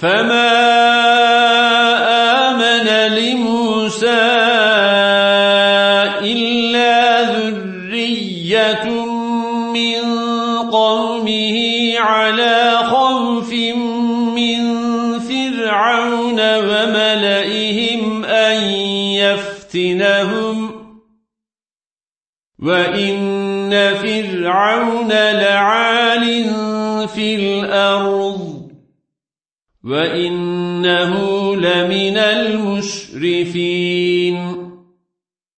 فما آمن لموسى إلا ذرية من قومه على خوف من فرعون وملئهم أن يفتنهم وإن فرعون لعال في الأرض وإنه لمن المشرفين